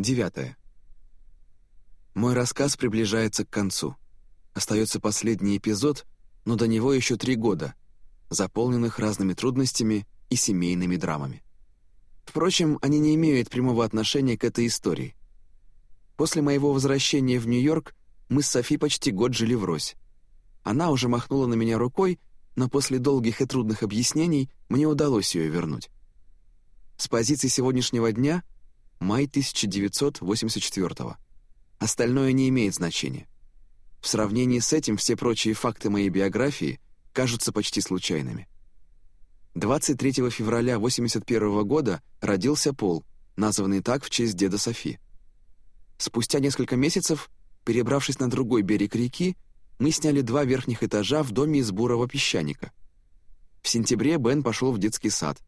Девятое. Мой рассказ приближается к концу. Остается последний эпизод, но до него еще три года, заполненных разными трудностями и семейными драмами. Впрочем, они не имеют прямого отношения к этой истории. После моего возвращения в Нью-Йорк мы с Софи почти год жили врозь. Она уже махнула на меня рукой, но после долгих и трудных объяснений мне удалось ее вернуть. С позиции сегодняшнего дня — май 1984 Остальное не имеет значения. В сравнении с этим все прочие факты моей биографии кажутся почти случайными. 23 февраля 1981 года родился Пол, названный так в честь деда Софи. Спустя несколько месяцев, перебравшись на другой берег реки, мы сняли два верхних этажа в доме из бурого песчаника. В сентябре Бен пошел в детский сад.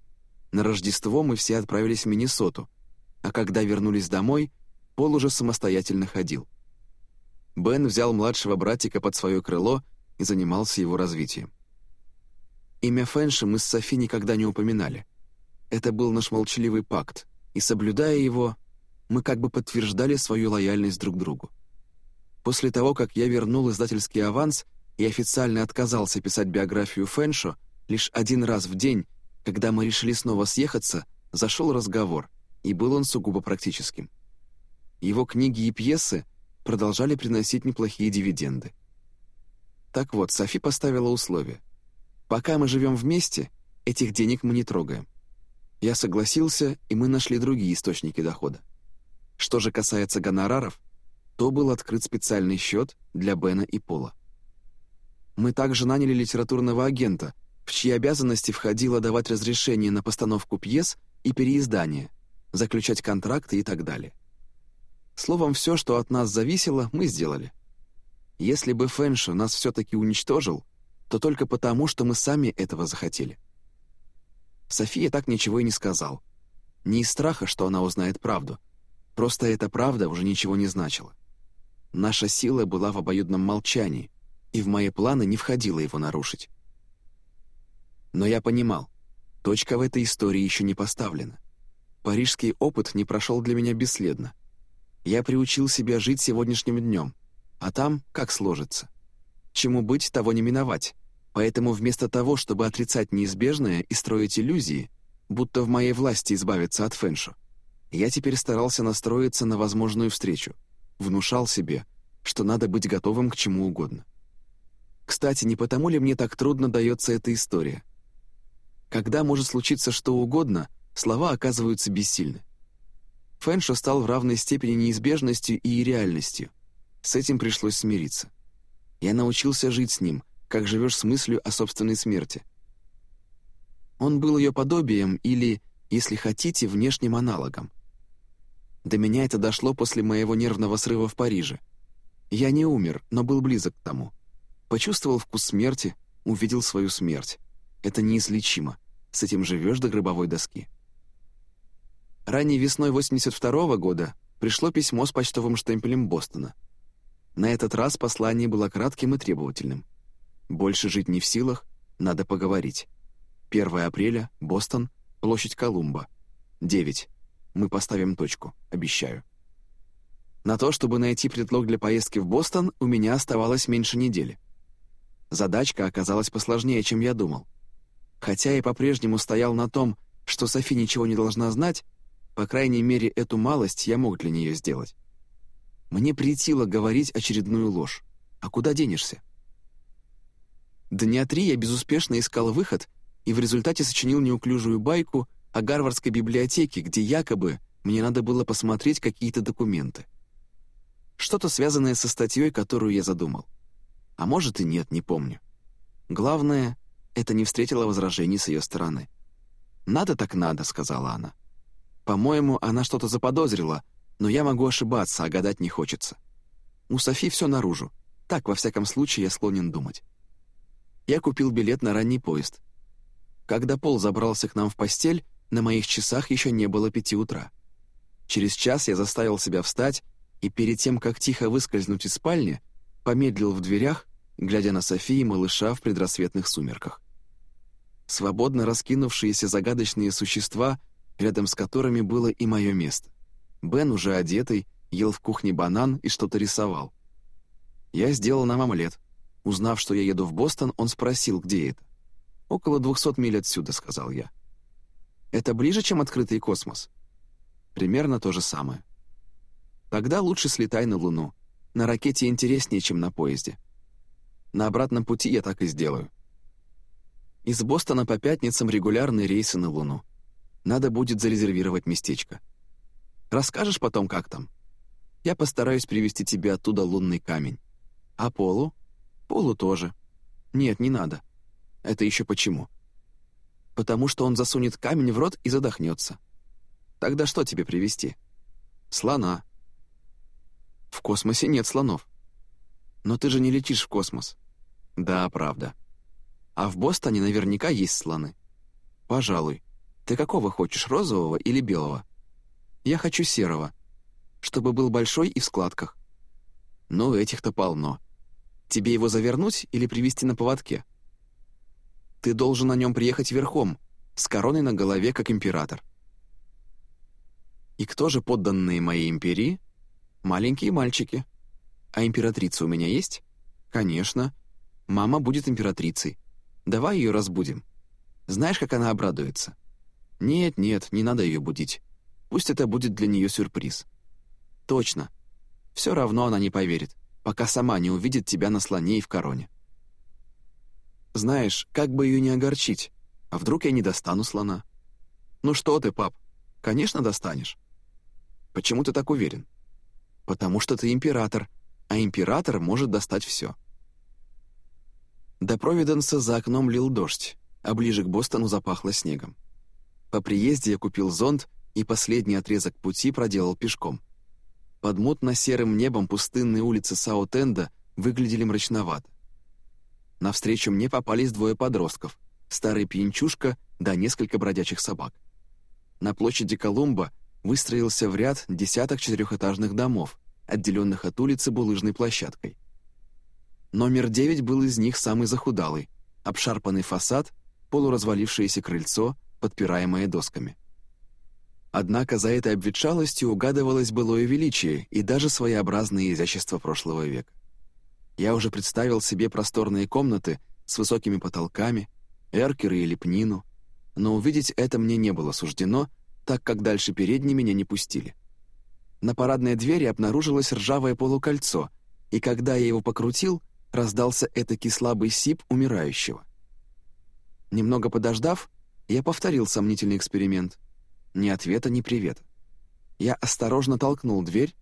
На Рождество мы все отправились в Миннесоту — а когда вернулись домой, Пол уже самостоятельно ходил. Бен взял младшего братика под свое крыло и занимался его развитием. Имя Фэнши мы с Софи никогда не упоминали. Это был наш молчаливый пакт, и, соблюдая его, мы как бы подтверждали свою лояльность друг другу. После того, как я вернул издательский аванс и официально отказался писать биографию Фэншо, лишь один раз в день, когда мы решили снова съехаться, зашел разговор — и был он сугубо практическим. Его книги и пьесы продолжали приносить неплохие дивиденды. Так вот, Софи поставила условие. «Пока мы живем вместе, этих денег мы не трогаем». Я согласился, и мы нашли другие источники дохода. Что же касается гонораров, то был открыт специальный счет для Бена и Пола. Мы также наняли литературного агента, в чьи обязанности входило давать разрешение на постановку пьес и переиздание – заключать контракты и так далее. Словом, все, что от нас зависело, мы сделали. Если бы Фэншо нас все-таки уничтожил, то только потому, что мы сами этого захотели. София так ничего и не сказал. Не из страха, что она узнает правду. Просто эта правда уже ничего не значила. Наша сила была в обоюдном молчании, и в мои планы не входило его нарушить. Но я понимал, точка в этой истории еще не поставлена. Парижский опыт не прошел для меня бесследно. Я приучил себя жить сегодняшним днем, а там как сложится. Чему быть, того не миновать. Поэтому вместо того, чтобы отрицать неизбежное и строить иллюзии, будто в моей власти избавиться от Фэншу, я теперь старался настроиться на возможную встречу, внушал себе, что надо быть готовым к чему угодно. Кстати, не потому ли мне так трудно дается эта история? Когда может случиться что угодно — слова оказываются бессильны. Фэншо стал в равной степени неизбежностью и реальностью. С этим пришлось смириться. Я научился жить с ним, как живешь с мыслью о собственной смерти. Он был ее подобием или, если хотите, внешним аналогом. До меня это дошло после моего нервного срыва в Париже. Я не умер, но был близок к тому. Почувствовал вкус смерти, увидел свою смерть. Это неизлечимо. С этим живешь до гробовой доски. Ранней весной 82 -го года пришло письмо с почтовым штемпелем Бостона. На этот раз послание было кратким и требовательным. «Больше жить не в силах, надо поговорить. 1 апреля, Бостон, площадь Колумба. 9. Мы поставим точку, обещаю». На то, чтобы найти предлог для поездки в Бостон, у меня оставалось меньше недели. Задачка оказалась посложнее, чем я думал. Хотя я по-прежнему стоял на том, что Софи ничего не должна знать, по крайней мере, эту малость я мог для нее сделать. Мне претило говорить очередную ложь. А куда денешься? Дня три я безуспешно искал выход и в результате сочинил неуклюжую байку о Гарвардской библиотеке, где якобы мне надо было посмотреть какие-то документы. Что-то связанное со статьей, которую я задумал. А может и нет, не помню. Главное, это не встретило возражений с ее стороны. «Надо так надо», — сказала она. По-моему, она что-то заподозрила, но я могу ошибаться, а гадать не хочется. У Софи все наружу. Так, во всяком случае, я склонен думать. Я купил билет на ранний поезд. Когда Пол забрался к нам в постель, на моих часах еще не было пяти утра. Через час я заставил себя встать и перед тем, как тихо выскользнуть из спальни, помедлил в дверях, глядя на Софи и малыша в предрассветных сумерках. Свободно раскинувшиеся загадочные существа — рядом с которыми было и мое место. Бен, уже одетый, ел в кухне банан и что-то рисовал. Я сделал нам омлет. Узнав, что я еду в Бостон, он спросил, где это. «Около двухсот миль отсюда», — сказал я. «Это ближе, чем открытый космос?» «Примерно то же самое». «Тогда лучше слетай на Луну. На ракете интереснее, чем на поезде. На обратном пути я так и сделаю». Из Бостона по пятницам регулярные рейсы на Луну. Надо будет зарезервировать местечко. Расскажешь потом, как там? Я постараюсь привезти тебе оттуда лунный камень. А Полу? Полу тоже. Нет, не надо. Это еще почему? Потому что он засунет камень в рот и задохнется. Тогда что тебе привезти? Слона. В космосе нет слонов. Но ты же не летишь в космос. Да, правда. А в Бостоне наверняка есть слоны. Пожалуй. Ты какого хочешь, розового или белого? Я хочу серого, чтобы был большой и в складках. Ну, этих-то полно. Тебе его завернуть или привезти на поводке? Ты должен на нем приехать верхом, с короной на голове, как император. И кто же подданные моей империи? Маленькие мальчики. А императрица у меня есть? Конечно. Мама будет императрицей. Давай ее разбудим. Знаешь, как она обрадуется? Нет, нет, не надо ее будить. Пусть это будет для нее сюрприз. Точно. Все равно она не поверит, пока сама не увидит тебя на слоне и в короне. Знаешь, как бы ее не огорчить, а вдруг я не достану слона? Ну что ты, пап, конечно, достанешь. Почему ты так уверен? Потому что ты император, а император может достать все. До Провиденса за окном лил дождь, а ближе к Бостону запахло снегом. По приезде я купил зонт и последний отрезок пути проделал пешком. Под мутно-серым небом пустынные улицы Саутенда выглядели мрачновато. Навстречу мне попались двое подростков, старый пьянчушка да несколько бродячих собак. На площади Колумба выстроился в ряд десяток четырехэтажных домов, отделенных от улицы булыжной площадкой. Номер девять был из них самый захудалый, обшарпанный фасад, полуразвалившееся крыльцо, подпираемое досками. Однако за этой обветшалостью угадывалось былое величие и даже своеобразное изящество прошлого века. Я уже представил себе просторные комнаты с высокими потолками, эркеры и лепнину, но увидеть это мне не было суждено, так как дальше передней меня не пустили. На парадной двери обнаружилось ржавое полукольцо, и когда я его покрутил, раздался этакий слабый сип умирающего. Немного подождав, я повторил сомнительный эксперимент. Ни ответа, ни привета. Я осторожно толкнул дверь,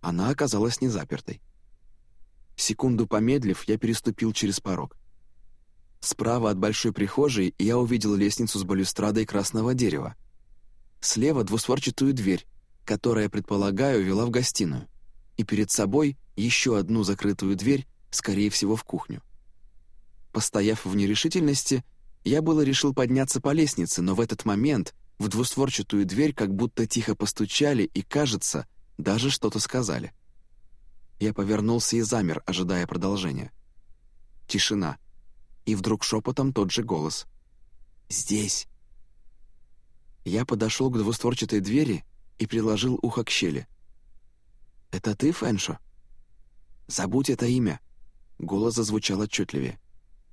она оказалась не запертой. Секунду помедлив, я переступил через порог. Справа от большой прихожей я увидел лестницу с балюстрадой красного дерева. Слева двустворчатую дверь, которая, предполагаю, вела в гостиную. И перед собой еще одну закрытую дверь, скорее всего, в кухню. Постояв в нерешительности, я было решил подняться по лестнице, но в этот момент в двустворчатую дверь как будто тихо постучали и, кажется, даже что-то сказали. Я повернулся и замер, ожидая продолжения. Тишина. И вдруг шепотом тот же голос. «Здесь». Я подошел к двустворчатой двери и приложил ухо к щели. «Это ты, Фэншо?» «Забудь это имя», Голос зазвучал отчетливее.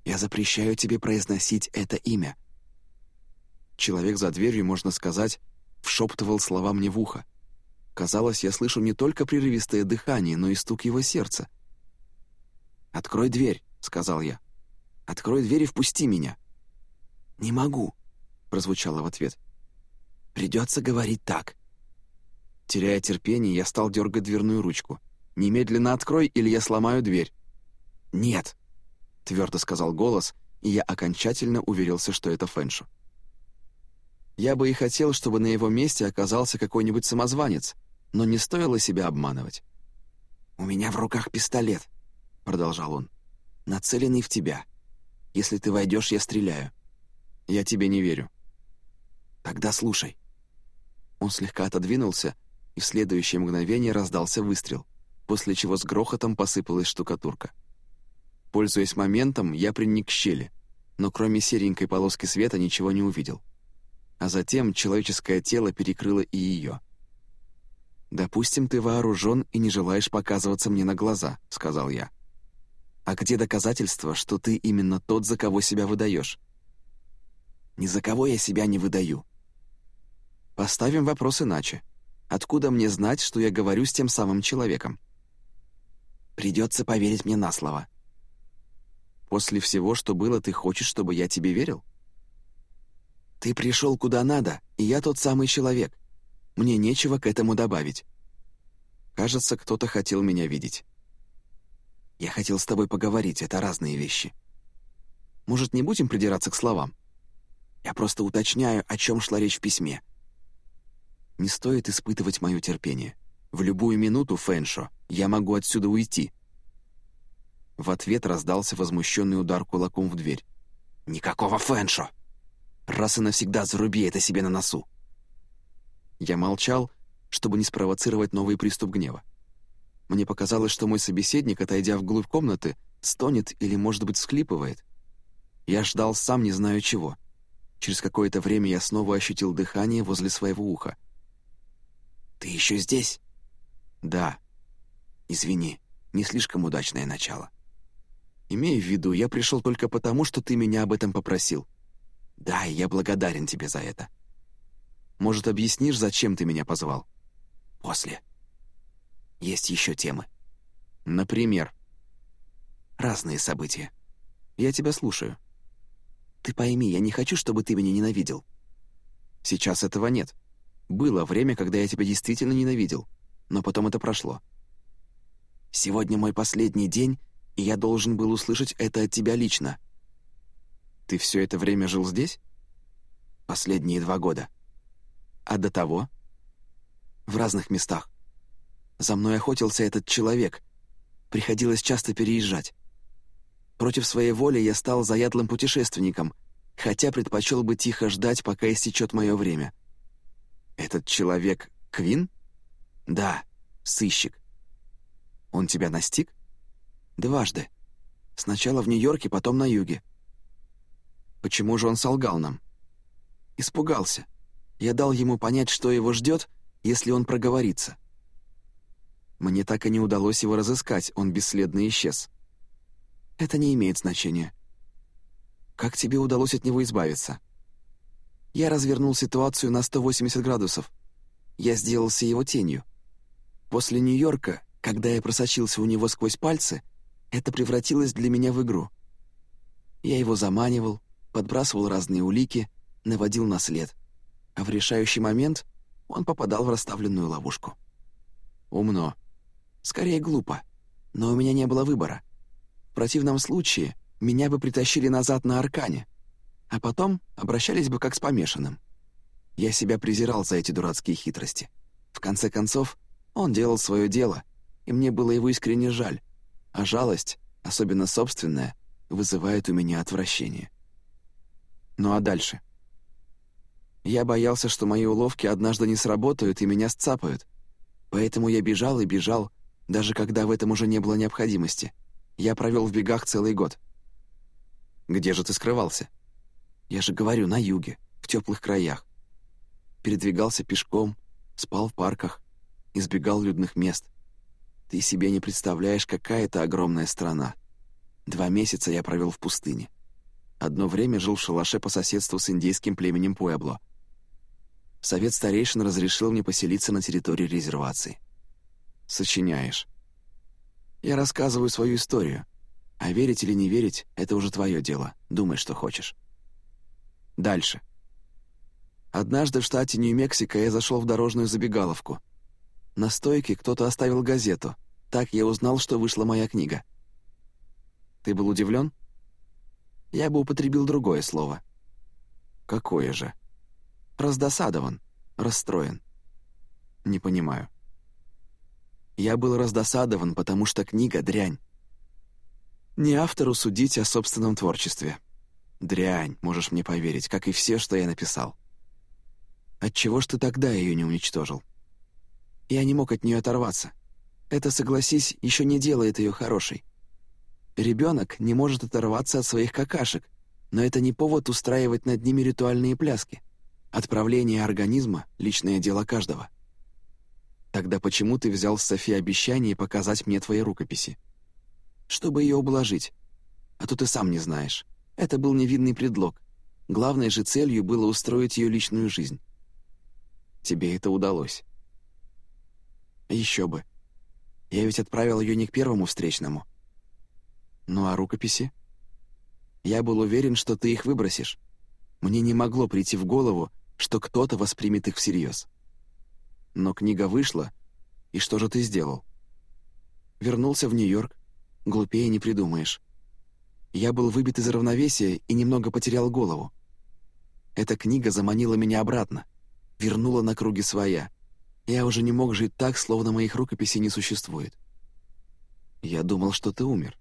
«Я запрещаю тебе произносить это имя». Человек за дверью, можно сказать, вшептывал слова мне в ухо. Казалось, я слышу не только прерывистое дыхание, но и стук его сердца. «Открой дверь», — сказал я. «Открой дверь и впусти меня». «Не могу», — прозвучало в ответ. «Придется говорить так». Теряя терпение, я стал дергать дверную ручку. «Немедленно открой, или я сломаю дверь». «Нет», — твердо сказал голос, и я окончательно уверился, что это Фэншу. Я бы и хотел, чтобы на его месте оказался какой-нибудь самозванец, но не стоило себя обманывать. «У меня в руках пистолет», — продолжал он, — «нацеленный в тебя. Если ты войдешь, я стреляю». «Я тебе не верю». «Тогда слушай». Он слегка отодвинулся, и в следующее мгновение раздался выстрел, после чего с грохотом посыпалась штукатурка. Пользуясь моментом, я приник к щели, но кроме серенькой полоски света ничего не увидел. А затем человеческое тело перекрыло и ее. «Допустим, ты вооружен и не желаешь показываться мне на глаза», — сказал я. «А где доказательства, что ты именно тот, за кого себя выдаешь?» «Ни за кого я себя не выдаю». «Поставим вопрос иначе. Откуда мне знать, что я говорю с тем самым человеком?» «Придется поверить мне на слово». «После всего, что было, ты хочешь, чтобы я тебе верил?» «Ты пришел куда надо, и я тот самый человек. Мне нечего к этому добавить. Кажется, кто-то хотел меня видеть. Я хотел с тобой поговорить, это разные вещи. Может, не будем придираться к словам? Я просто уточняю, о чем шла речь в письме. Не стоит испытывать мое терпение. В любую минуту, Фэншо, я могу отсюда уйти. В ответ раздался возмущенный удар кулаком в дверь. «Никакого Фэншо! Раз и навсегда заруби это себе на носу!» Я молчал, чтобы не спровоцировать новый приступ гнева. Мне показалось, что мой собеседник, отойдя вглубь комнаты, стонет или, может быть, всхлипывает. Я ждал сам не знаю чего. Через какое-то время я снова ощутил дыхание возле своего уха. «Ты еще здесь?» «Да». «Извини, не слишком удачное начало». «Имею в виду, я пришел только потому, что ты меня об этом попросил». «Да, я благодарен тебе за это». Может, объяснишь, зачем ты меня позвал?» «После. Есть еще темы». «Например?» «Разные события. Я тебя слушаю». «Ты пойми, я не хочу, чтобы ты меня ненавидел». «Сейчас этого нет. Было время, когда я тебя действительно ненавидел, но потом это прошло». «Сегодня мой последний день, и я должен был услышать это от тебя лично». «Ты все это время жил здесь?» «Последние два года». А до того? В разных местах. За мной охотился этот человек. Приходилось часто переезжать. Против своей воли я стал заядлым путешественником, хотя предпочел бы тихо ждать, пока истечет мое время. Этот человек — Квин? Да, сыщик. Он тебя настиг? Дважды. Сначала в Нью-Йорке, потом на юге. Почему же он солгал нам? Испугался. Я дал ему понять, что его ждет, если он проговорится. Мне так и не удалось его разыскать, он бесследно исчез. Это не имеет значения. Как тебе удалось от него избавиться? Я развернул ситуацию на 180 градусов. Я сделался его тенью. После Нью-Йорка, когда я просочился у него сквозь пальцы, это превратилось для меня в игру. Я его заманивал, подбрасывал разные улики, наводил на след — а в решающий момент он попадал в расставленную ловушку. Умно. Скорее глупо. Но у меня не было выбора. В противном случае меня бы притащили назад на Аркане, а потом обращались бы как с помешанным. Я себя презирал за эти дурацкие хитрости. В конце концов, он делал свое дело, и мне было его искренне жаль, а жалость, особенно собственная, вызывает у меня отвращение. Ну а дальше? Я боялся, что мои уловки однажды не сработают и меня сцапают. Поэтому я бежал и бежал, даже когда в этом уже не было необходимости. Я провел в бегах целый год. Где же ты скрывался? Я же говорю, на юге, в теплых краях. Передвигался пешком, спал в парках, избегал людных мест. Ты себе не представляешь, какая это огромная страна. Два месяца я провел в пустыне. Одно время жил в шалаше по соседству с индейским племенем Пуэбло. Совет старейшин разрешил мне поселиться на территории резервации. Сочиняешь. Я рассказываю свою историю. А верить или не верить — это уже твое дело. Думай, что хочешь. Дальше. Однажды в штате Нью-Мексико я зашел в дорожную забегаловку. На стойке кто-то оставил газету. Так я узнал, что вышла моя книга. Ты был удивлен? Я бы употребил другое слово. Какое же? раздосадован, расстроен. Не понимаю. Я был раздосадован, потому что книга — дрянь. Не автору судить о собственном творчестве. Дрянь, можешь мне поверить, как и все, что я написал. Отчего ж ты тогда ее не уничтожил? Я не мог от нее оторваться. Это, согласись, еще не делает ее хорошей. Ребенок не может оторваться от своих какашек, но это не повод устраивать над ними ритуальные пляски. Отправление организма — личное дело каждого. Тогда почему ты взял с Софи обещание показать мне твои рукописи? Чтобы ее ублажить. А то ты сам не знаешь. Это был невидный предлог. Главной же целью было устроить ее личную жизнь. Тебе это удалось. Еще бы. Я ведь отправил ее не к первому встречному. Ну а рукописи? Я был уверен, что ты их выбросишь. Мне не могло прийти в голову, что кто-то воспримет их всерьез. Но книга вышла, и что же ты сделал? Вернулся в Нью-Йорк. Глупее не придумаешь. Я был выбит из равновесия и немного потерял голову. Эта книга заманила меня обратно, вернула на круги своя. Я уже не мог жить так, словно моих рукописей не существует. Я думал, что ты умер.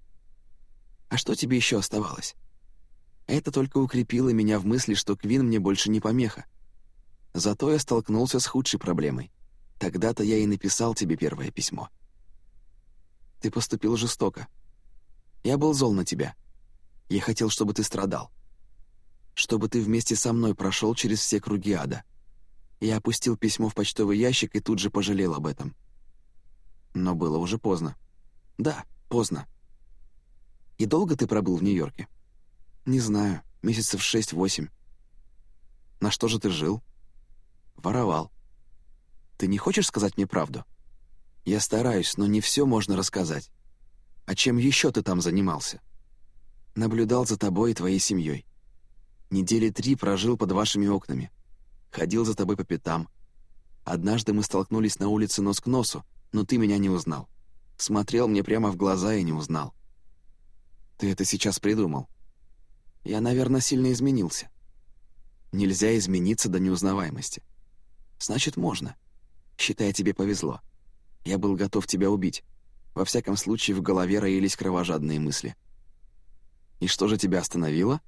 А что тебе еще оставалось? Это только укрепило меня в мысли, что Квин мне больше не помеха. Зато я столкнулся с худшей проблемой. Тогда-то я и написал тебе первое письмо. Ты поступил жестоко. Я был зол на тебя. Я хотел, чтобы ты страдал. Чтобы ты вместе со мной прошел через все круги ада. Я опустил письмо в почтовый ящик и тут же пожалел об этом. Но было уже поздно. Да, поздно. И долго ты пробыл в Нью-Йорке? Не знаю, месяцев шесть-восемь. На что же ты жил? Воровал. Ты не хочешь сказать мне правду? Я стараюсь, но не все можно рассказать. А чем еще ты там занимался? Наблюдал за тобой и твоей семьей. Недели три прожил под вашими окнами. Ходил за тобой по пятам. Однажды мы столкнулись на улице нос к носу, но ты меня не узнал. Смотрел мне прямо в глаза и не узнал. Ты это сейчас придумал. Я, наверное, сильно изменился. Нельзя измениться до неузнаваемости. Значит, можно. Считай, тебе повезло. Я был готов тебя убить. Во всяком случае, в голове роились кровожадные мысли. И что же тебя остановило?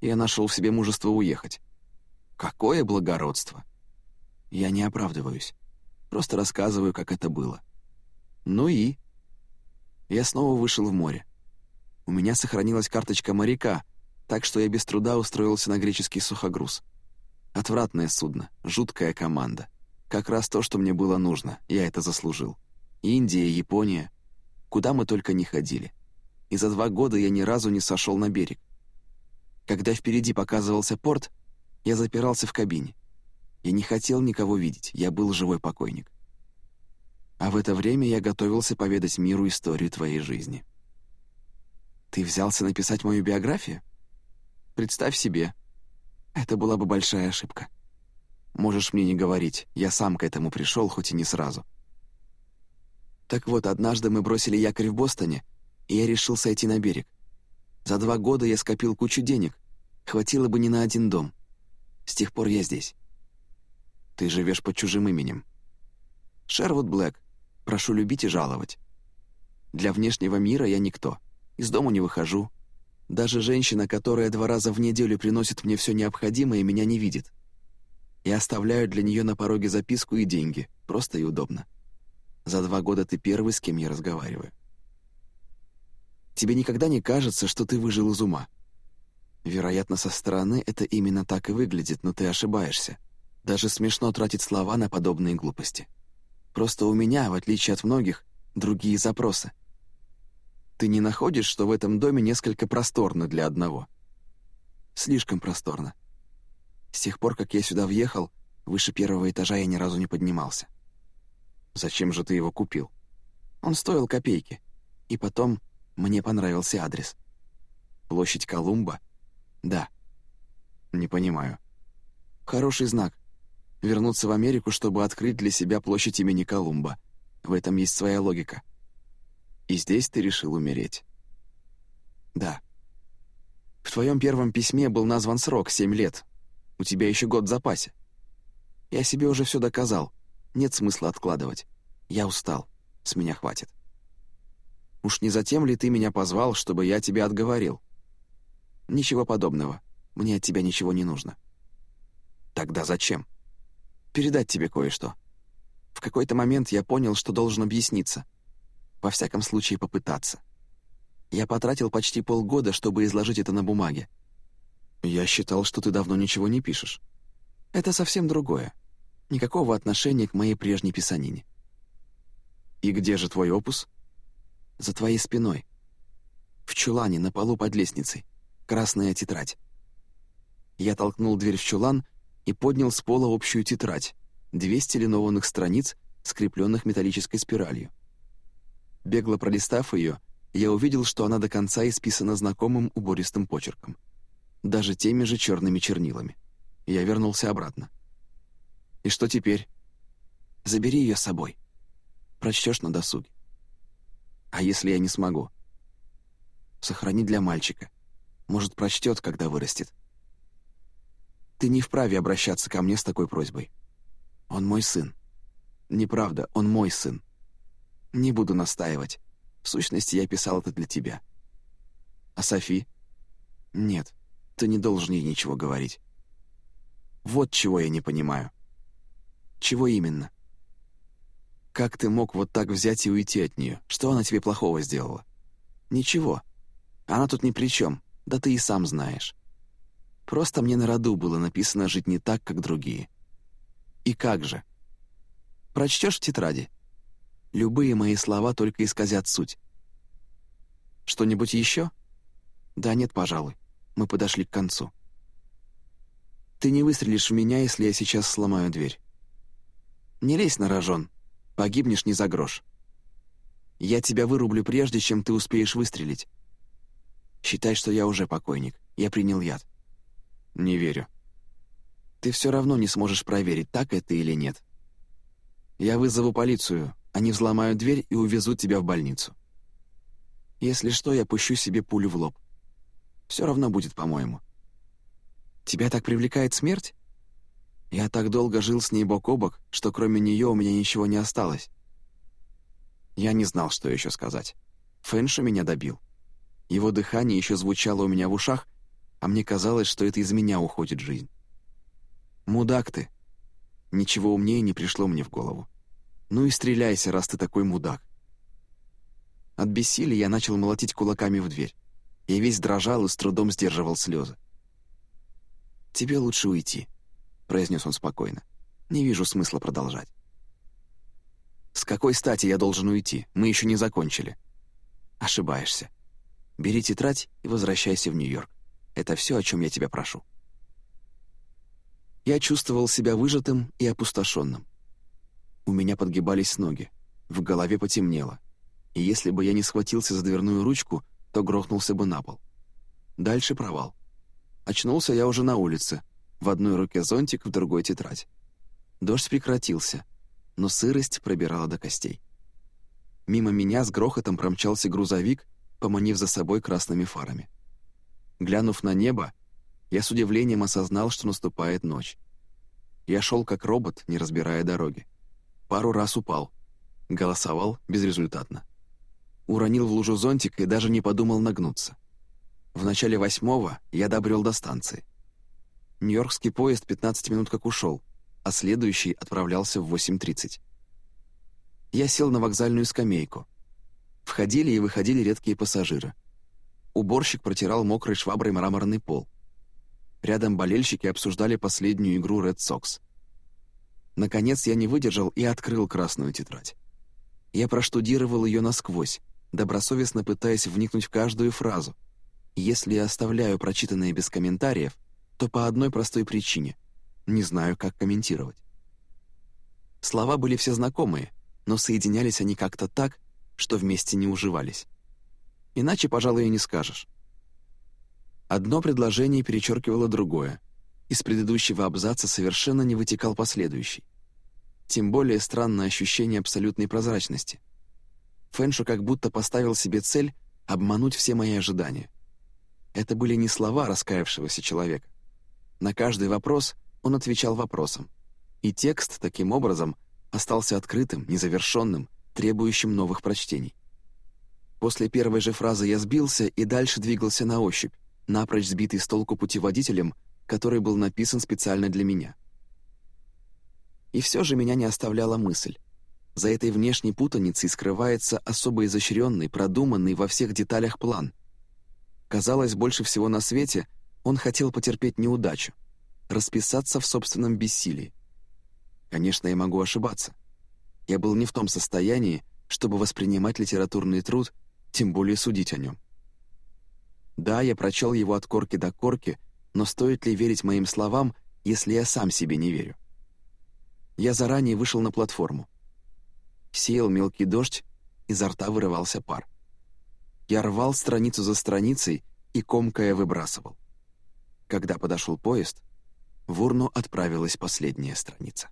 Я нашел в себе мужество уехать. Какое благородство! Я не оправдываюсь. Просто рассказываю, как это было. Ну и... Я снова вышел в море. У меня сохранилась карточка моряка, так что я без труда устроился на греческий сухогруз. Отвратное судно, жуткая команда. Как раз то, что мне было нужно, я это заслужил. Индия, Япония. Куда мы только не ходили. И за два года я ни разу не сошел на берег. Когда впереди показывался порт, я запирался в кабине. Я не хотел никого видеть, я был живой покойник. А в это время я готовился поведать миру историю твоей жизни. Ты взялся написать мою биографию? Представь себе. Это была бы большая ошибка. Можешь мне не говорить, я сам к этому пришел, хоть и не сразу. Так вот, однажды мы бросили якорь в Бостоне, и я решил сойти на берег. За два года я скопил кучу денег, хватило бы не на один дом. С тех пор я здесь. Ты живешь под чужим именем. Шервуд Блэк. Прошу любить и жаловать. Для внешнего мира я никто. Из дома не выхожу. Даже женщина, которая два раза в неделю приносит мне все необходимое, меня не видит. Я оставляю для нее на пороге записку и деньги. Просто и удобно. За два года ты первый, с кем я разговариваю. Тебе никогда не кажется, что ты выжил из ума? Вероятно, со стороны это именно так и выглядит, но ты ошибаешься. Даже смешно тратить слова на подобные глупости. Просто у меня, в отличие от многих, другие запросы. Ты не находишь, что в этом доме несколько просторно для одного? Слишком просторно. С тех пор, как я сюда въехал, выше первого этажа я ни разу не поднимался. Зачем же ты его купил? Он стоил копейки. И потом мне понравился адрес. Площадь Колумба? Да. Не понимаю. Хороший знак. Вернуться в Америку, чтобы открыть для себя площадь имени Колумба. В этом есть своя логика. И здесь ты решил умереть. Да. В твоем первом письме был назван срок — семь лет, у тебя еще год в запасе. Я себе уже все доказал. Нет смысла откладывать. Я устал. С меня хватит. Уж не затем ли ты меня позвал, чтобы я тебя отговорил? Ничего подобного. Мне от тебя ничего не нужно. Тогда зачем? Передать тебе кое-что. В какой-то момент я понял, что должен объясниться. Во всяком случае, попытаться. Я потратил почти полгода, чтобы изложить это на бумаге. «Я считал, что ты давно ничего не пишешь». «Это совсем другое. Никакого отношения к моей прежней писанине. «И где же твой опус?» «За твоей спиной. В чулане, на полу под лестницей. Красная тетрадь». Я толкнул дверь в чулан и поднял с пола общую тетрадь, 200 линованных страниц, скрепленных металлической спиралью. Бегло пролистав ее, я увидел, что она до конца исписана знакомым убористым почерком. Даже теми же черными чернилами. Я вернулся обратно. «И что теперь?» «Забери ее с собой. Прочтешь на досуге». «А если я не смогу?» «Сохрани для мальчика. Может, прочтет, когда вырастет». «Ты не вправе обращаться ко мне с такой просьбой. Он мой сын. Неправда, он мой сын. Не буду настаивать. В сущности, я писал это для тебя. А Софи? Нет, ты не должен ей ничего говорить. Вот чего я не понимаю. Чего именно? Как ты мог вот так взять и уйти от нее? Что она тебе плохого сделала? Ничего. Она тут ни при чем, да ты и сам знаешь. Просто мне на роду было написано жить не так, как другие. И как же? Прочтешь в тетради? Любые мои слова только исказят суть. Что-нибудь еще? Да нет, пожалуй. Мы подошли к концу. Ты не выстрелишь в меня, если я сейчас сломаю дверь. Не лезь на рожон. Погибнешь не за грош. Я тебя вырублю прежде, чем ты успеешь выстрелить. Считай, что я уже покойник. Я принял яд. Не верю. Ты все равно не сможешь проверить, так это или нет. Я вызову полицию, они взломают дверь и увезут тебя в больницу. Если что, я пущу себе пулю в лоб. Все равно будет, по-моему. Тебя так привлекает смерть? Я так долго жил с ней бок о бок, что кроме нее у меня ничего не осталось. Я не знал, что еще сказать. Фэншу меня добил. Его дыхание еще звучало у меня в ушах, а мне казалось, что это из меня уходит жизнь. «Мудак ты!» Ничего умнее не пришло мне в голову. «Ну и стреляйся, раз ты такой мудак». От бессилия я начал молотить кулаками в дверь. Я весь дрожал и с трудом сдерживал слезы. «Тебе лучше уйти», — произнес он спокойно. «Не вижу смысла продолжать». «С какой стати я должен уйти? Мы еще не закончили». «Ошибаешься. Бери тетрадь и возвращайся в Нью-Йорк. Это все, о чем я тебя прошу». Я чувствовал себя выжатым и опустошенным. У меня подгибались ноги, в голове потемнело, и если бы я не схватился за дверную ручку, то грохнулся бы на пол. Дальше провал. Очнулся я уже на улице, в одной руке зонтик, в другой тетрадь. Дождь прекратился, но сырость пробирала до костей. Мимо меня с грохотом промчался грузовик, поманив за собой красными фарами. Глянув на небо, я с удивлением осознал, что наступает ночь. Я шел как робот, не разбирая дороги. Пару раз упал. Голосовал безрезультатно. Уронил в лужу зонтик и даже не подумал нагнуться. В начале восьмого я добрел до станции. Нью-Йоркский поезд 15 минут как ушел, а следующий отправлялся в 8.30. Я сел на вокзальную скамейку. Входили и выходили редкие пассажиры. Уборщик протирал мокрой шваброй мраморный пол. Рядом болельщики обсуждали последнюю игру Red Sox. Наконец я не выдержал и открыл красную тетрадь. Я проштудировал ее насквозь, добросовестно пытаясь вникнуть в каждую фразу. Если я оставляю прочитанное без комментариев, то по одной простой причине — не знаю, как комментировать. Слова были все знакомые, но соединялись они как-то так, что вместе не уживались. Иначе, пожалуй, и не скажешь. Одно предложение перечеркивало другое. Из предыдущего абзаца совершенно не вытекал последующий. Тем более странное ощущение абсолютной прозрачности. Фэншу как будто поставил себе цель обмануть все мои ожидания. Это были не слова раскаявшегося человека. На каждый вопрос он отвечал вопросом. И текст, таким образом, остался открытым, незавершенным, требующим новых прочтений. После первой же фразы я сбился и дальше двигался на ощупь, напрочь сбитый с толку путеводителем, который был написан специально для меня. И все же меня не оставляла мысль. За этой внешней путаницей скрывается особо изощренный, продуманный во всех деталях план. Казалось, больше всего на свете он хотел потерпеть неудачу, расписаться в собственном бессилии. Конечно, я могу ошибаться. Я был не в том состоянии, чтобы воспринимать литературный труд, тем более судить о нем. Да, я прочел его от корки до корки, но стоит ли верить моим словам, если я сам себе не верю? Я заранее вышел на платформу. Сеял мелкий дождь, изо рта вырывался пар. Я рвал страницу за страницей и комкая выбрасывал. Когда подошел поезд, в урну отправилась последняя страница.